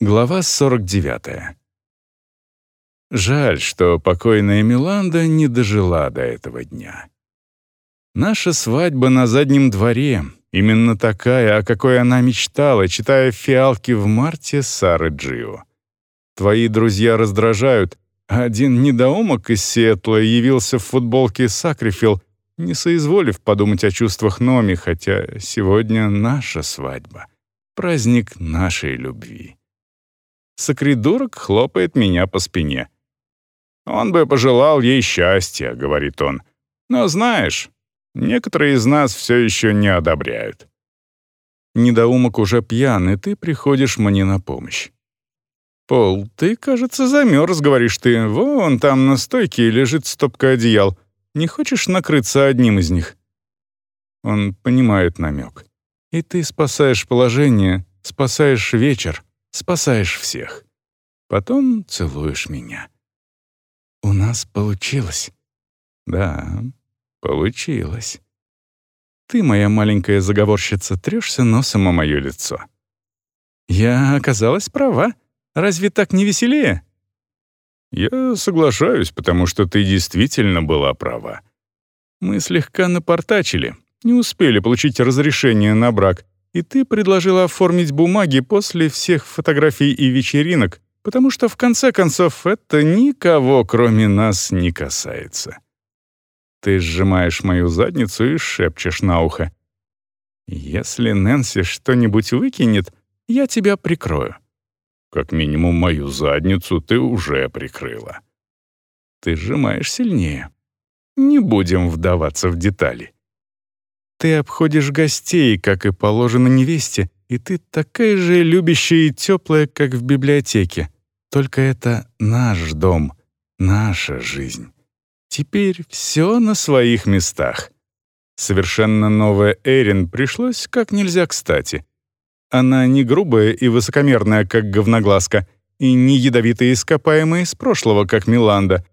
Глава 49. Жаль, что покойная Миланда не дожила до этого дня. Наша свадьба на заднем дворе, именно такая, о какой она мечтала, читая «Фиалки в марте» Сары Джио. Твои друзья раздражают, а один недоумок из Сиэтла явился в футболке Сакрифилл, не соизволив подумать о чувствах Номи, хотя сегодня наша свадьба, праздник нашей любви. Сокридурок хлопает меня по спине. «Он бы пожелал ей счастья», — говорит он. «Но знаешь, некоторые из нас все еще не одобряют». Недоумок уже пьян, и ты приходишь мне на помощь. «Пол, ты, кажется, замерз», — говоришь ты. «Вон там на стойке лежит стопка одеял. Не хочешь накрыться одним из них?» Он понимает намек. И ты спасаешь положение, спасаешь вечер, спасаешь всех. Потом целуешь меня. У нас получилось. Да, получилось. Ты, моя маленькая заговорщица, трешься носом о мое лицо. Я оказалась права. Разве так не веселее? Я соглашаюсь, потому что ты действительно была права. Мы слегка напортачили, не успели получить разрешение на брак, и ты предложила оформить бумаги после всех фотографий и вечеринок, потому что в конце концов это никого, кроме нас, не касается. Ты сжимаешь мою задницу и шепчешь на ухо. «Если Нэнси что-нибудь выкинет, я тебя прикрою». Как минимум мою задницу ты уже прикрыла. Ты сжимаешь сильнее. Не будем вдаваться в детали. Ты обходишь гостей, как и положено невесте, и ты такая же любящая и теплая, как в библиотеке. Только это наш дом, наша жизнь. Теперь все на своих местах. Совершенно новая Эрин пришлось как нельзя кстати. Она не грубая и высокомерная, как говноглазка, и не ядовитая ископаемая из прошлого, как Миланда.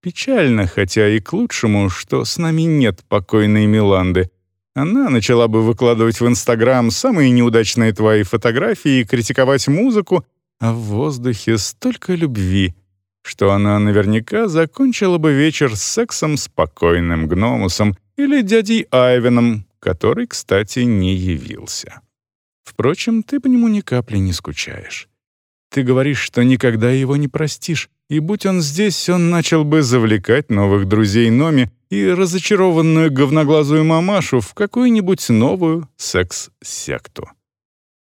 Печально, хотя и к лучшему, что с нами нет покойной Миланды — она начала бы выкладывать в Инстаграм самые неудачные твои фотографии и критиковать музыку, а в воздухе столько любви, что она наверняка закончила бы вечер с сексом с покойным гномусом или дядей Айвеном, который, кстати, не явился. Впрочем, ты по нему ни капли не скучаешь. Ты говоришь, что никогда его не простишь, и будь он здесь, он начал бы завлекать новых друзей Номи и разочарованную говноглазую мамашу в какую-нибудь новую секс-секту.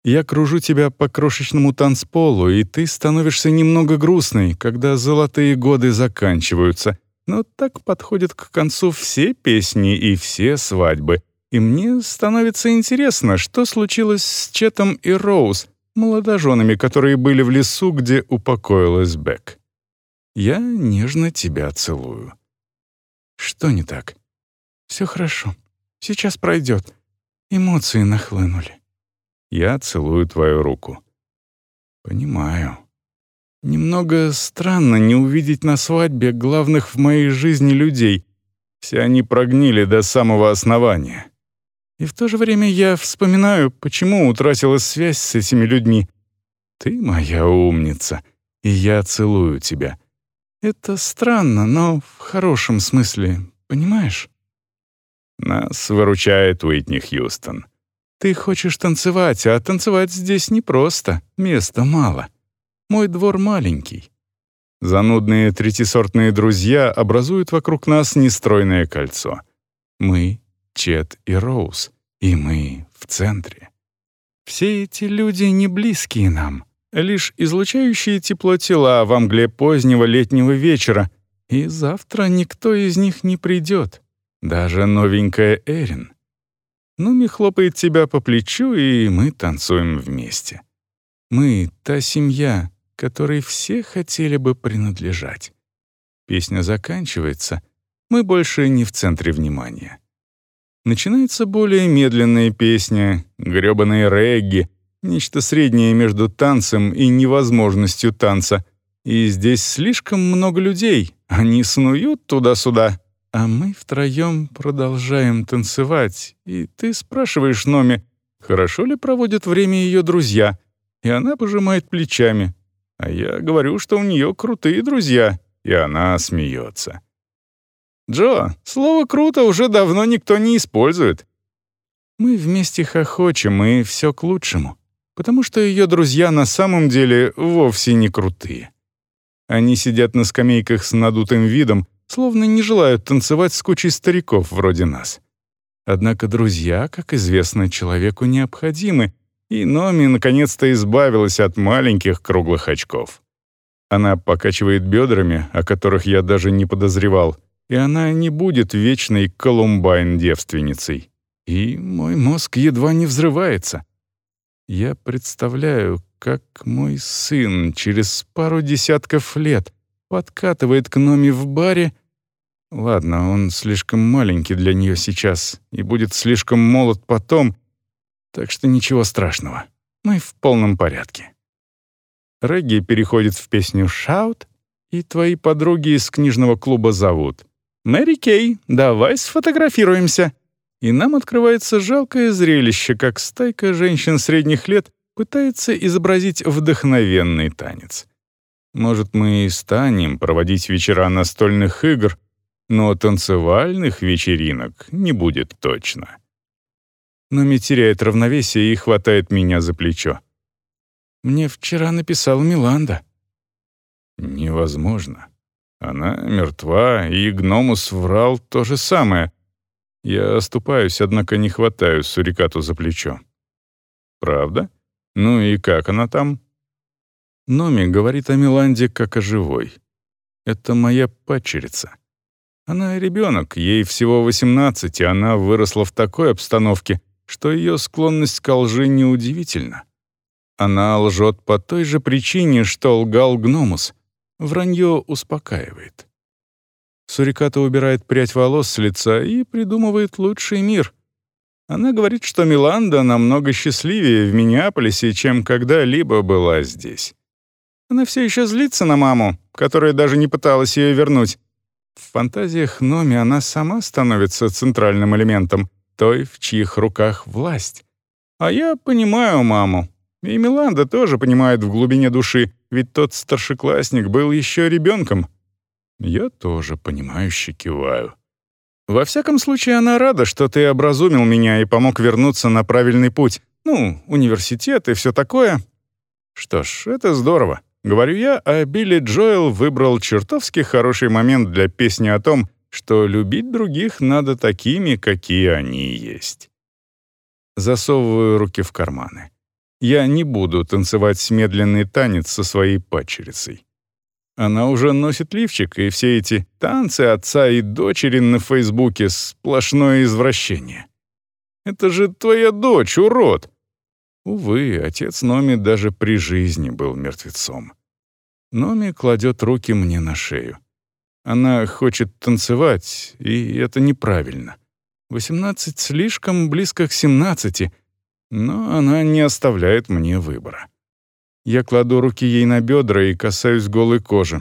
Я кружу тебя по крошечному танцполу, и ты становишься немного грустной, когда золотые годы заканчиваются. Но так подходят к концу все песни и все свадьбы. И мне становится интересно, что случилось с Четом и Роуз, молодоженами, которые были в лесу, где упокоилась Бек. Я нежно тебя целую. Что не так? Все хорошо. Сейчас пройдет. Эмоции нахлынули. Я целую твою руку. Понимаю. Немного странно не увидеть на свадьбе главных в моей жизни людей. Все они прогнили до самого основания. И в то же время я вспоминаю, почему утратила связь с этими людьми. Ты моя умница, и я целую тебя. Это странно, но в хорошем смысле, понимаешь? Нас выручает Уитни Хьюстон. Ты хочешь танцевать, а танцевать здесь непросто, места мало. Мой двор маленький. Занудные третисортные друзья образуют вокруг нас нестройное кольцо. Мы Чет и Роуз, и мы в центре. Все эти люди не близкие нам, лишь излучающие тепло тела в мгле позднего летнего вечера, и завтра никто из них не придет, даже новенькая Эрин. Нуми хлопает тебя по плечу, и мы танцуем вместе. Мы — та семья, которой все хотели бы принадлежать. Песня заканчивается, мы больше не в центре внимания. Начинается более медленная песня, грёбаные регги, нечто среднее между танцем и невозможностью танца. И здесь слишком много людей, они снуют туда-сюда, а мы втроем продолжаем танцевать, и ты спрашиваешь Номи, хорошо ли проводят время ее друзья. И она пожимает плечами. А я говорю, что у нее крутые друзья, и она смеется. «Джо, слово «круто» уже давно никто не использует». Мы вместе хохочем, и все к лучшему, потому что ее друзья на самом деле вовсе не крутые. Они сидят на скамейках с надутым видом, словно не желают танцевать с кучей стариков вроде нас. Однако друзья, как известно, человеку необходимы, и Номи наконец-то избавилась от маленьких круглых очков. Она покачивает бедрами, о которых я даже не подозревал, и она не будет вечной Колумбайн-девственницей. И мой мозг едва не взрывается. Я представляю, как мой сын через пару десятков лет подкатывает к Номи в баре Ладно, он слишком маленький для нее сейчас и будет слишком молод потом, так что ничего страшного. Мы в полном порядке. Регги переходит в песню «Шаут», и твои подруги из книжного клуба зовут. «Мэри Кей, давай сфотографируемся». И нам открывается жалкое зрелище, как стайка женщин средних лет пытается изобразить вдохновенный танец. Может, мы и станем проводить вечера настольных игр — но танцевальных вечеринок не будет точно. Номи теряет равновесие и хватает меня за плечо. «Мне вчера написал Миланда». «Невозможно. Она мертва, и Гномус врал то же самое. Я оступаюсь, однако не хватаю Сурикату за плечо». «Правда? Ну и как она там?» Номи говорит о Миланде как о живой. Это моя падчерица. Она ребенок, ей всего 18, и она выросла в такой обстановке, что ее склонность к лжи неудивительна. Она лжет по той же причине, что лгал Гномус. Вранье успокаивает. Суриката убирает прядь волос с лица и придумывает лучший мир. Она говорит, что Миланда намного счастливее в Миннеаполисе, чем когда-либо была здесь. Она все еще злится на маму, которая даже не пыталась ее вернуть, в фантазиях Номи она сама становится центральным элементом, той, в чьих руках власть. А я понимаю маму. И Миланда тоже понимает в глубине души, ведь тот старшеклассник был еще ребенком. Я тоже понимающе киваю. Во всяком случае, она рада, что ты образумил меня и помог вернуться на правильный путь. Ну, университет и все такое. Что ж, это здорово. Говорю я, а Билли Джоэл выбрал чертовски хороший момент для песни о том, что любить других надо такими, какие они есть. Засовываю руки в карманы. Я не буду танцевать медленный танец со своей падчерицей. Она уже носит лифчик, и все эти танцы отца и дочери на Фейсбуке — сплошное извращение. «Это же твоя дочь, урод!» Увы, отец Номи даже при жизни был мертвецом. Номи кладет руки мне на шею. Она хочет танцевать, и это неправильно. Восемнадцать слишком близко к семнадцати, но она не оставляет мне выбора. Я кладу руки ей на бедра и касаюсь голой кожи.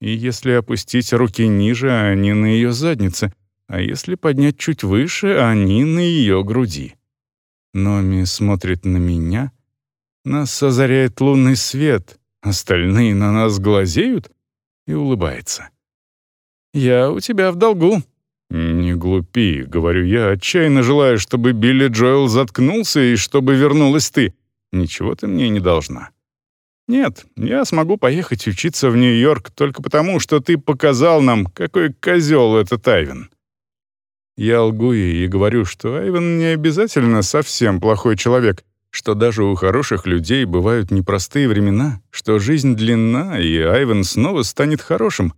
И если опустить руки ниже, они на ее заднице, а если поднять чуть выше, они на ее груди. Номи смотрит на меня. Нас озаряет лунный свет. Остальные на нас глазеют и улыбается. «Я у тебя в долгу». «Не глупи», — говорю я, отчаянно желаю, чтобы Билли Джоэл заткнулся и чтобы вернулась ты. Ничего ты мне не должна. Нет, я смогу поехать учиться в Нью-Йорк только потому, что ты показал нам, какой козел этот Айвен. Я лгу ей и говорю, что Айвен не обязательно совсем плохой человек, что даже у хороших людей бывают непростые времена, что жизнь длинна, и Айвен снова станет хорошим.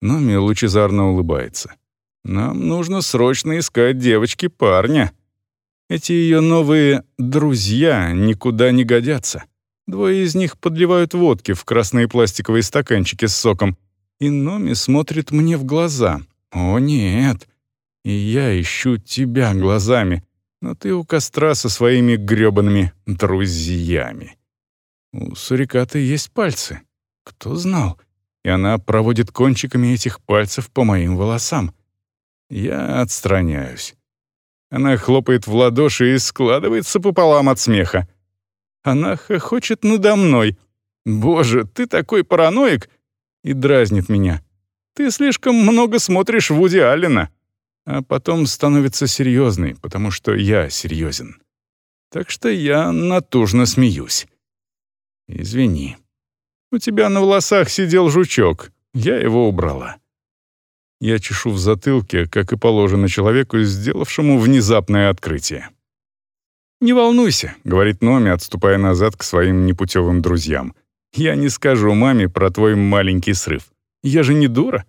Но Ми лучезарно улыбается. Нам нужно срочно искать девочки парня. Эти ее новые «друзья» никуда не годятся. Двое из них подливают водки в красные пластиковые стаканчики с соком, и Номи смотрит мне в глаза. «О, нет!» И я ищу тебя глазами, но ты у костра со своими грёбаными друзьями. У суриката есть пальцы. Кто знал? И она проводит кончиками этих пальцев по моим волосам. Я отстраняюсь. Она хлопает в ладоши и складывается пополам от смеха. Она хохочет надо мной. «Боже, ты такой параноик!» И дразнит меня. «Ты слишком много смотришь Вуди Аллена». А потом становится серьезной, потому что я серьезен. Так что я натужно смеюсь. Извини. У тебя на волосах сидел жучок. Я его убрала. Я чешу в затылке, как и положено человеку, сделавшему внезапное открытие. «Не волнуйся», — говорит Номи, отступая назад к своим непутевым друзьям. «Я не скажу маме про твой маленький срыв. Я же не дура».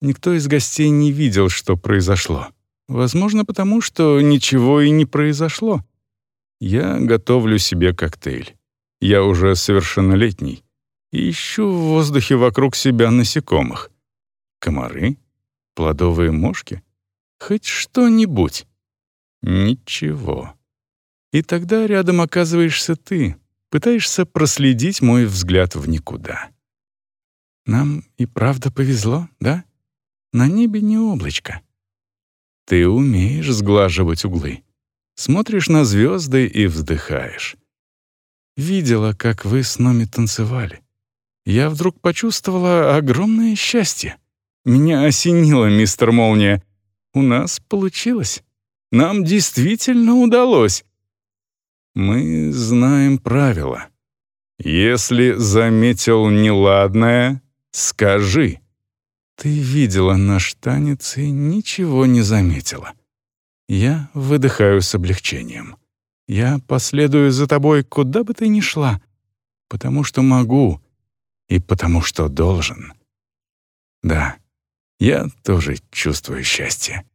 Никто из гостей не видел, что произошло. Возможно, потому что ничего и не произошло. Я готовлю себе коктейль. Я уже совершеннолетний. И ищу в воздухе вокруг себя насекомых. Комары? Плодовые мошки? Хоть что-нибудь. Ничего. И тогда рядом оказываешься ты, пытаешься проследить мой взгляд в никуда. Нам и правда повезло, да? На небе не облачко. Ты умеешь сглаживать углы. Смотришь на звезды и вздыхаешь. Видела, как вы с Номи танцевали. Я вдруг почувствовала огромное счастье. Меня осенило, мистер Молния. У нас получилось. Нам действительно удалось. Мы знаем правила. Если заметил неладное, скажи. Ты видела наш танец и ничего не заметила. Я выдыхаю с облегчением. Я последую за тобой, куда бы ты ни шла, потому что могу и потому что должен. Да, я тоже чувствую счастье.